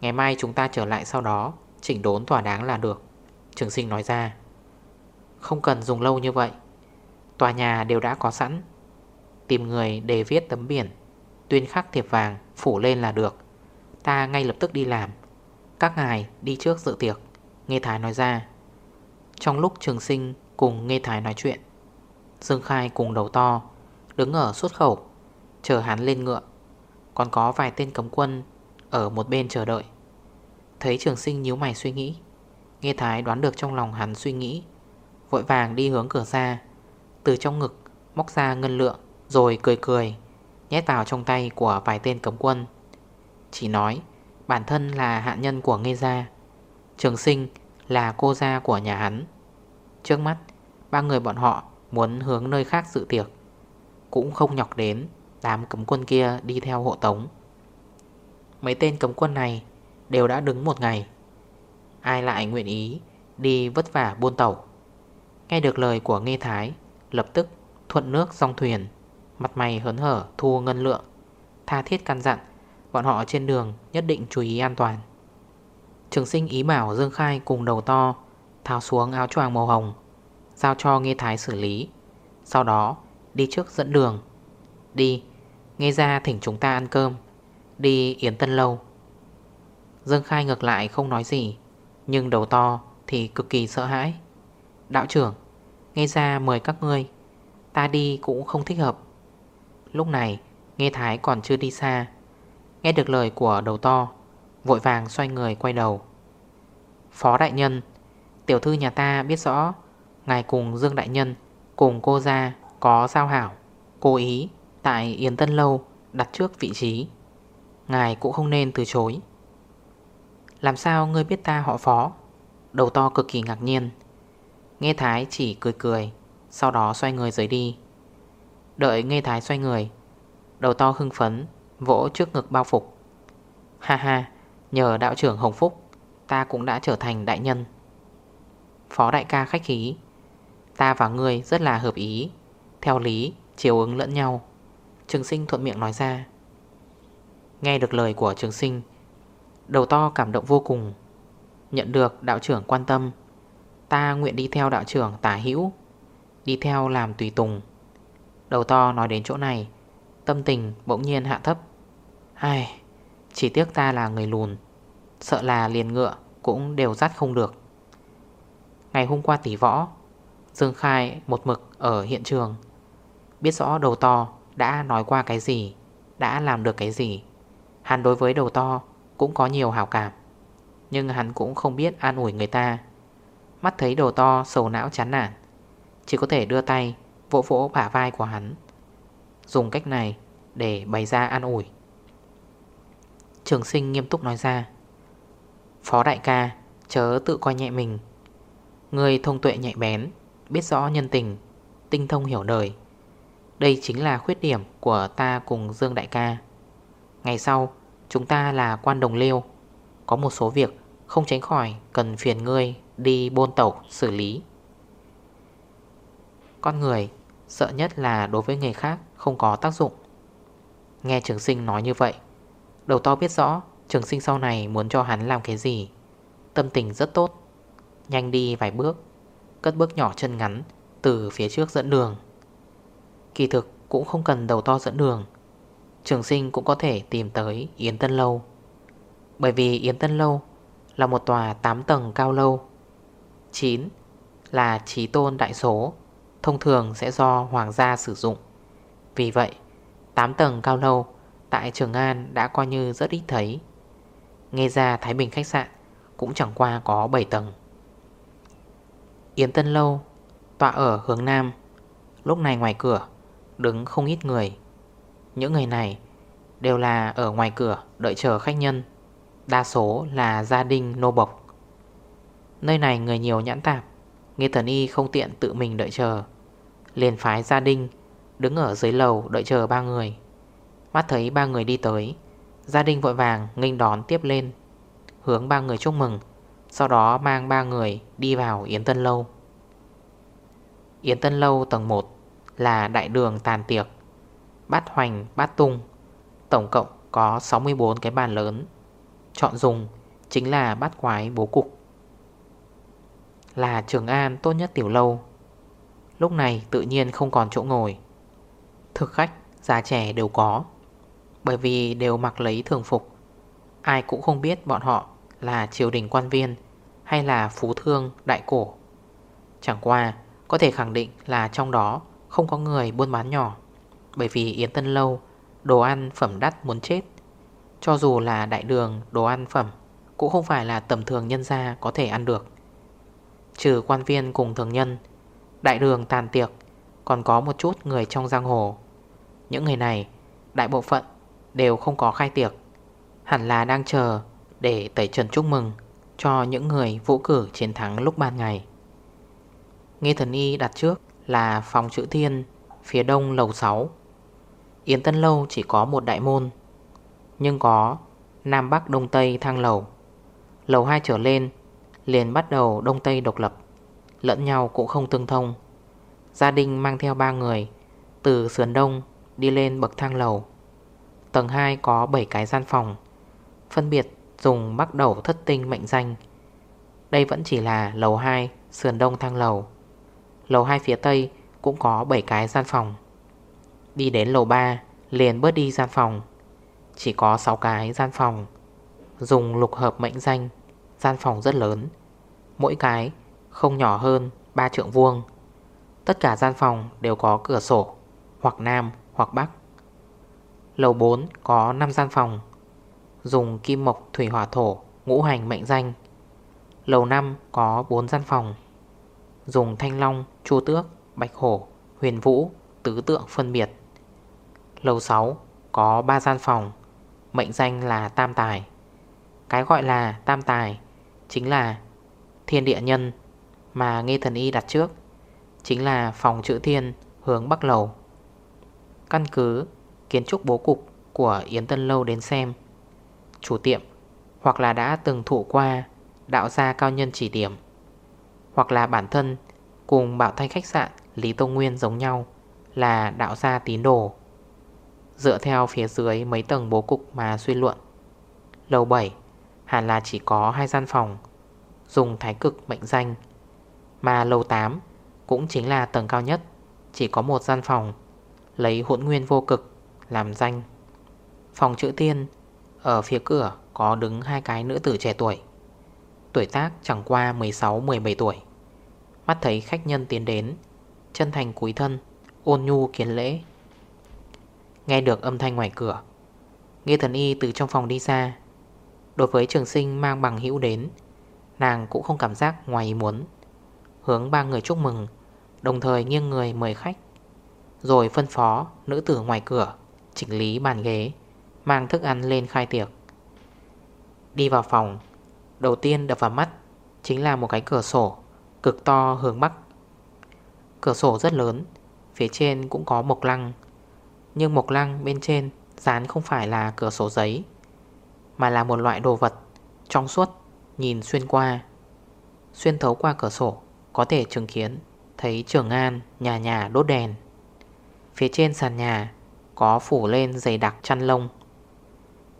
Ngày mai chúng ta trở lại sau đó, Chỉnh đốn thỏa đáng là được, Trường sinh nói ra. Không cần dùng lâu như vậy, Tòa nhà đều đã có sẵn. Tìm người để viết tấm biển. Tuyên khắc thiệp vàng, phủ lên là được. Ta ngay lập tức đi làm. Các ngài đi trước dự tiệc. Nghe Thái nói ra. Trong lúc trường sinh cùng Nghe Thái nói chuyện, Dương Khai cùng đầu to, Đứng ở xuất khẩu, Chờ hắn lên ngựa. Còn có vài tên cấm quân Ở một bên chờ đợi. Thấy trường sinh nhíu mày suy nghĩ, Nghe Thái đoán được trong lòng hắn suy nghĩ, Vội vàng đi hướng cửa ra. Từ trong ngực móc ra ngân lượng, Rồi cười cười. Nhét vào trong tay của vài tên cấm quân. Chỉ nói, Bản thân là hạ nhân của Nghe Gia, Trường sinh là cô gia của nhà hắn. Trước mắt, Ba người bọn họ muốn hướng nơi khác dự tiệc, Cũng không nhọc đến Đám cấm quân kia đi theo hộ tống. Mấy tên cấm quân này Đều đã đứng một ngày, Ai lại nguyện ý Đi vất vả buôn tẩu Nghe được lời của Nghe Thái, Lập tức thuận nước song thuyền. Mặt mày hớn hở, thu ngân lượng. Tha thiết căn dặn, Bọn họ trên đường nhất định chú ý an toàn. Trường sinh ý bảo Dương Khai cùng đầu to, Tháo xuống áo choàng màu hồng, Giao cho Nghê Thái xử lý. Sau đó, đi trước dẫn đường. Đi Nghe ra thỉnh chúng ta ăn cơm. Đi Yến Tân Lâu. Dương Khai ngược lại không nói gì, Nhưng đầu to thì cực kỳ sợ hãi. Đạo trưởng Nghe ra mời các ngươi. Ta đi cũng không thích hợp. Lúc này, Nghe Thái còn chưa đi xa. Nghe được lời của đầu to, Vội vàng xoay người quay đầu. Phó đại nhân, Tiểu thư nhà ta biết rõ, Ngài cùng Dương đại nhân, Cùng cô ra có giao hảo, Cố ý tại Yến Tân Lâu Đặt trước vị trí. Ngài cũng không nên từ chối. Làm sao ngươi biết ta họ phó? Đầu to cực kỳ ngạc nhiên. Nghe Thái chỉ cười cười, Sau đó xoay người rời đi. Đợi Nghe Thái xoay người. Đầu to hưng phấn, Vỗ trước ngực bao phục. Ha ha, Nhờ đạo trưởng Hồng Phúc, Ta cũng đã trở thành đại nhân. Phó đại ca khách khí, Ta và ngươi rất là hợp ý. Theo lý, chiều ứng lẫn nhau. Trường sinh thuận miệng nói ra. Nghe được lời của trường sinh, Đầu to cảm động vô cùng. Nhận được đạo trưởng quan tâm, Ta nguyện đi theo đạo trưởng tả hữu, Đi theo làm tùy tùng. Đầu to nói đến chỗ này, Tâm tình bỗng nhiên hạ thấp. Ai, Chỉ tiếc ta là người lùn, Sợ là liền ngựa cũng đều dắt không được. Ngày hôm qua tỷ võ, Dương Khai một mực ở hiện trường. Biết rõ đầu to đã nói qua cái gì, Đã làm được cái gì. Hắn đối với đầu to cũng có nhiều hào cảm, Nhưng hắn cũng không biết an ủi người ta. Mắt thấy đầu to sầu não chán nản, Chỉ có thể đưa tay Vỗ vỗ bả vai của hắn. Dùng cách này để bày ra an ủi. Trường sinh nghiêm túc nói ra. Phó đại ca, Chớ tự coi nhẹ mình. Người thông tuệ nhạy bén, Biết rõ nhân tình, Tinh thông hiểu đời. Đây chính là khuyết điểm của ta cùng Dương đại ca. Ngày sau, Chúng ta là quan đồng liêu. Có một số việc không tránh khỏi Cần phiền ngươi đi bôn tẩu xử lý. Con người Sợ nhất là đối với người khác Không có tác dụng. Nghe trường sinh nói như vậy, Đầu to biết rõ trường sinh sau này muốn cho hắn làm cái gì. Tâm tình rất tốt, Nhanh đi vài bước, Cất bước nhỏ chân ngắn Từ phía trước dẫn đường. Kỳ thực cũng không cần đầu to dẫn đường, Trường sinh cũng có thể tìm tới Yến Tân Lâu. Bởi vì Yến Tân Lâu Là một tòa 8 tầng cao lâu 9 là trí tôn đại số. Thông thường sẽ do hoàng gia sử dụng. Vì vậy 8 tầng cao lâu Tại Trường An đã coi như rất ít thấy. Nghe ra Thái Bình khách sạn Cũng chẳng qua có 7 tầng. Yến Tân Lâu Tọa ở hướng Nam. Lúc này ngoài cửa Đứng không ít người. Những người này Đều là ở ngoài cửa đợi chờ khách nhân. Đa số là gia đình nô bộc. Nơi này người nhiều nhãn tạp Nghe thần y không tiện tự mình đợi chờ. Liền phái gia đình Đứng ở dưới lầu đợi chờ ba người. Mắt thấy ba người đi tới, Gia đình vội vàng nghênh đón tiếp lên, Hướng ba người chúc mừng, Sau đó mang ba người đi vào Yến Tân Lâu. Yến Tân Lâu tầng 1 Là đại đường tàn tiệc, Bát hoành, bát tung, Tổng cộng có 64 cái bàn lớn, Chọn dùng chính là bát quái bố cục. Là Trường An tốt nhất tiểu lâu. Lúc này tự nhiên không còn chỗ ngồi. Thực khách, già trẻ đều có. Bởi vì đều mặc lấy thường phục. Ai cũng không biết bọn họ là triều đình quan viên Hay là phú thương đại cổ. Chẳng qua có thể khẳng định là trong đó không có người buôn bán nhỏ. Bởi vì Yến Tân Lâu đồ ăn phẩm đắt muốn chết. Cho dù là đại đường đồ ăn phẩm Cũng không phải là tầm thường nhân gia có thể ăn được. Trừ quan viên cùng thường nhân Đại đường tàn tiệc, Còn có một chút người trong giang hồ. Những người này, Đại bộ phận đều không có khai tiệc. Hẳn là đang chờ Để tẩy trần chúc mừng Cho những người vũ cử chiến thắng lúc ban ngày. Nghe thần y đặt trước Là phòng chữ thiên, Phía đông lầu 6 Yến Tân Lâu chỉ có một đại môn, Nhưng có Nam Bắc Đông Tây thang lầu. Lầu 2 trở lên, Liền bắt đầu Đông Tây độc lập. Lẫn nhau cũng không tương thông. Gia đình mang theo ba người, Từ sườn đông đi lên bậc thang lầu. Tầng 2 có 7 cái gian phòng, Phân biệt dùng bắt đầu thất tinh mệnh danh. Đây vẫn chỉ là lầu 2 sườn đông thang lầu. Lầu 2 phía tây cũng có 7 cái gian phòng. Đi đến lầu 3 liền bớt đi gian phòng. Chỉ có 6 cái gian phòng, Dùng lục hợp mệnh danh, Gian phòng rất lớn. Mỗi cái không nhỏ hơn 3 trượng vuông. Tất cả gian phòng đều có cửa sổ Hoặc nam hoặc bắc. Lầu 4 có 5 gian phòng Dùng kim mộc thủy hỏa thổ Ngũ hành mệnh danh. Lầu 5 có 4 gian phòng Dùng thanh long, chu tước, bạch hổ, huyền vũ Tứ tượng phân biệt. Lầu 6 có 3 gian phòng Mệnh danh là tam tài. Cái gọi là tam tài Chính là thiên địa nhân mà nghe thần y đặt trước, Chính là phòng chữ thiên hướng bắc lầu. Căn cứ kiến trúc bố cục của Yến Tân Lâu đến xem, Chủ tiệm hoặc là đã từng thụ qua đạo gia cao nhân chỉ điểm, Hoặc là bản thân cùng bảo thanh khách sạn Lý Tông Nguyên giống nhau là đạo gia tín đồ, Dựa theo phía dưới mấy tầng bố cục mà suy luận. Lầu 7 hẳn là chỉ có hai gian phòng, Dùng thái cực mệnh danh mà lầu 8 cũng chính là tầng cao nhất. Chỉ có một gian phòng, Lấy hỗn nguyên vô cực làm danh. Phòng chữ tiên, Ở phía cửa có đứng hai cái nữ tử trẻ tuổi. Tuổi tác chẳng qua 16-17 tuổi. Mắt thấy khách nhân tiến đến, Chân thành cúi thân, Ôn nhu kiến lễ. Nghe được âm thanh ngoài cửa Nghe thần y từ trong phòng đi ra. Đối với trường sinh mang bằng hữu đến, Nàng cũng không cảm giác ngoài ý muốn. Hướng ba người chúc mừng, Đồng thời nghiêng người mời khách. Rồi phân phó nữ tử ngoài cửa, Chỉnh lý bàn ghế, Mang thức ăn lên khai tiệc. Đi vào phòng, Đầu tiên đập vào mắt Chính là một cái cửa sổ, Cực to hướng bắc. Cửa sổ rất lớn, Phía trên cũng có mộc lăng. Nhưng mộc lăng bên trên Dán không phải là cửa sổ giấy, Mà là một loại đồ vật Trong suốt, Nhìn xuyên qua. Xuyên thấu qua cửa sổ có thể chứng kiến, Thấy trường an, nhà nhà đốt đèn. Phía trên sàn nhà Có phủ lên dày đặc chăn lông.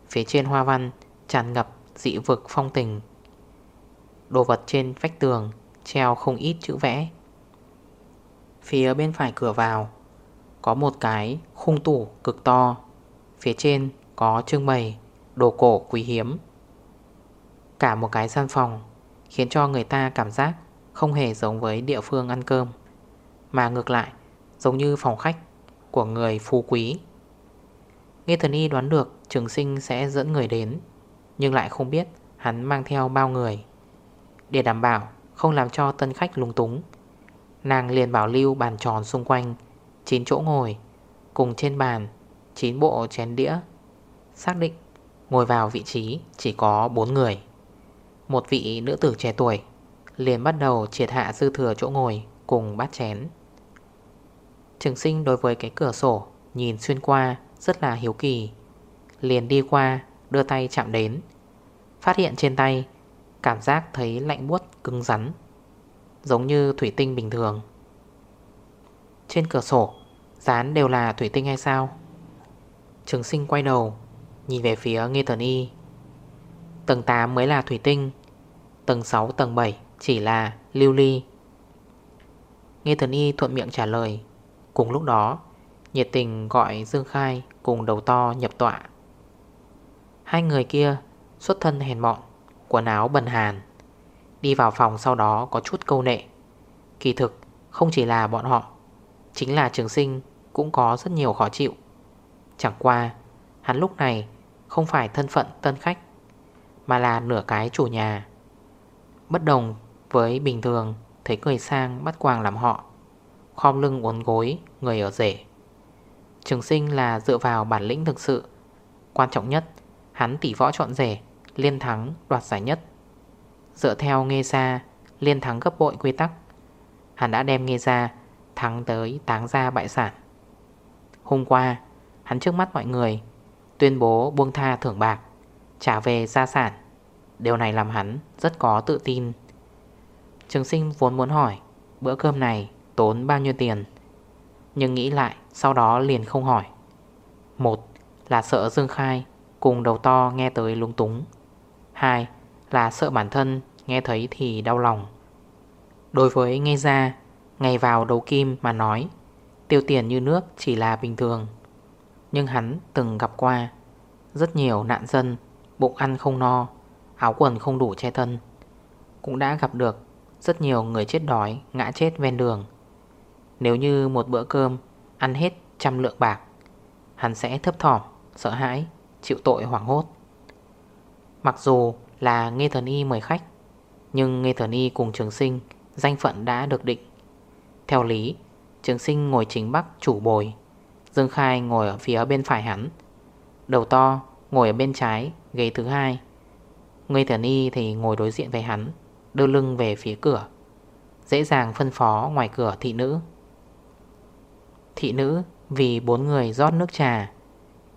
Phía trên hoa văn Tràn ngập dị vực phong tình. Đồ vật trên vách tường Treo không ít chữ vẽ. Phía bên phải cửa vào Có một cái khung tủ cực to. Phía trên có trưng bày Đồ cổ quý hiếm. Cả một cái gian phòng Khiến cho người ta cảm giác không hề giống với địa phương ăn cơm. Mà ngược lại, Giống như phòng khách của người phú quý. Nghe thần y đoán được trường sinh sẽ dẫn người đến, Nhưng lại không biết hắn mang theo bao người. Để đảm bảo không làm cho tân khách lung túng, Nàng liền bảo lưu bàn tròn xung quanh 9 chỗ ngồi, Cùng trên bàn 9 bộ chén đĩa, Xác định ngồi vào vị trí chỉ có 4 người, Một vị nữ tử trẻ tuổi. Liền bắt đầu triệt hạ dư thừa chỗ ngồi Cùng bát chén. Trường sinh đối với cái cửa sổ Nhìn xuyên qua rất là hiếu kỳ, Liền đi qua Đưa tay chạm đến. Phát hiện trên tay, Cảm giác thấy lạnh buốt cứng rắn, Giống như thủy tinh bình thường. Trên cửa sổ, Dán đều là thủy tinh hay sao? Trường sinh quay đầu, Nhìn về phía nghe Thần Y. Tầng 8 mới là thủy tinh, Tầng 6 tầng 7 chỉ là lưu ly. Nghe Thần Y thuận miệng trả lời. Cùng lúc đó, Nhiệt tình gọi Dương Khai cùng đầu to nhập tọa. Hai người kia xuất thân hèn mọn, Quần áo bần hàn. Đi vào phòng sau đó có chút câu nệ. Kỳ thực, không chỉ là bọn họ, Chính là trường sinh Cũng có rất nhiều khó chịu. Chẳng qua, hắn lúc này Không phải thân phận tân khách, Mà là nửa cái chủ nhà. Bất đồng với bình thường, Thấy người sang bắt quàng làm họ. Khom lưng uốn gối, Người ở rể. Trường sinh là dựa vào bản lĩnh thực sự. Quan trọng nhất, Hắn tỷ võ chọn rể, Liên thắng đoạt giải nhất. Dựa theo nghe ra Liên thắng gấp bội quy tắc. Hắn đã đem nghe ra Thắng tới táng ra bại sản. Hôm qua, Hắn trước mắt mọi người, Tuyên bố buông tha thưởng bạc, Trả về gia sản. Điều này làm hắn rất có tự tin. Trường sinh vốn muốn hỏi, Bữa cơm này tốn bao nhiêu tiền? Nhưng nghĩ lại, sau đó liền không hỏi. Một là sợ Dương Khai cùng đầu to nghe tới lung túng. Hai là sợ bản thân nghe thấy thì đau lòng. Đối với nghe ra Ngày vào đấu kim mà nói, Tiêu tiền như nước chỉ là bình thường. Nhưng hắn từng gặp qua, Rất nhiều nạn dân, Bụng ăn không no, Áo quần không đủ che thân, Cũng đã gặp được rất nhiều người chết đói Ngã chết ven đường. Nếu như một bữa cơm Ăn hết trăm lượng bạc Hắn sẽ thấp thỏm, sợ hãi Chịu tội hoảng hốt. Mặc dù là Nghe Thần Y mời khách Nhưng Nghe Thần Y cùng trường sinh Danh phận đã được định. Theo lý Trường sinh ngồi chính bắc chủ bồi Dương Khai ngồi ở phía bên phải hắn. Đầu to ngồi ở bên trái Ghế thứ hai. Ngươi thần y thì ngồi đối diện với hắn. Đưa lưng về phía cửa Dễ dàng phân phó ngoài cửa thị nữ. Thị nữ vì bốn người rót nước trà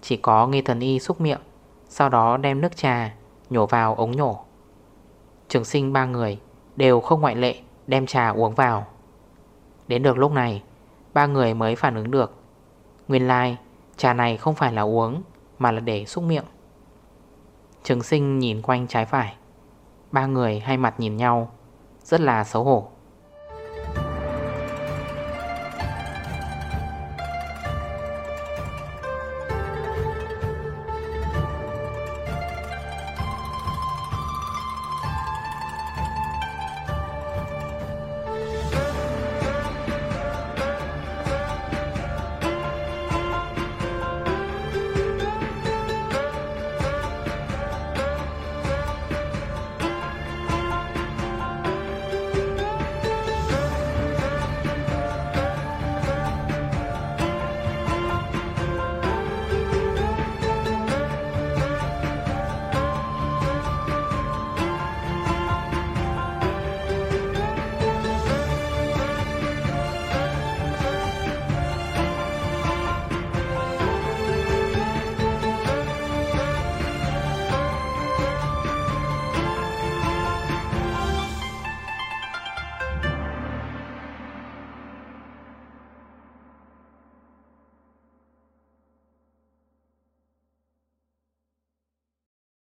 Chỉ có nghi thần y xúc miệng Sau đó đem nước trà Nhổ vào ống nhổ. Trường sinh ba người Đều không ngoại lệ đem trà uống vào. Đến được lúc này Ba người mới phản ứng được. Nguyên lai like, trà này không phải là uống Mà là để xúc miệng. Trường sinh nhìn quanh trái phải. Ba người hai mặt nhìn nhau Rất là xấu hổ.